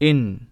in.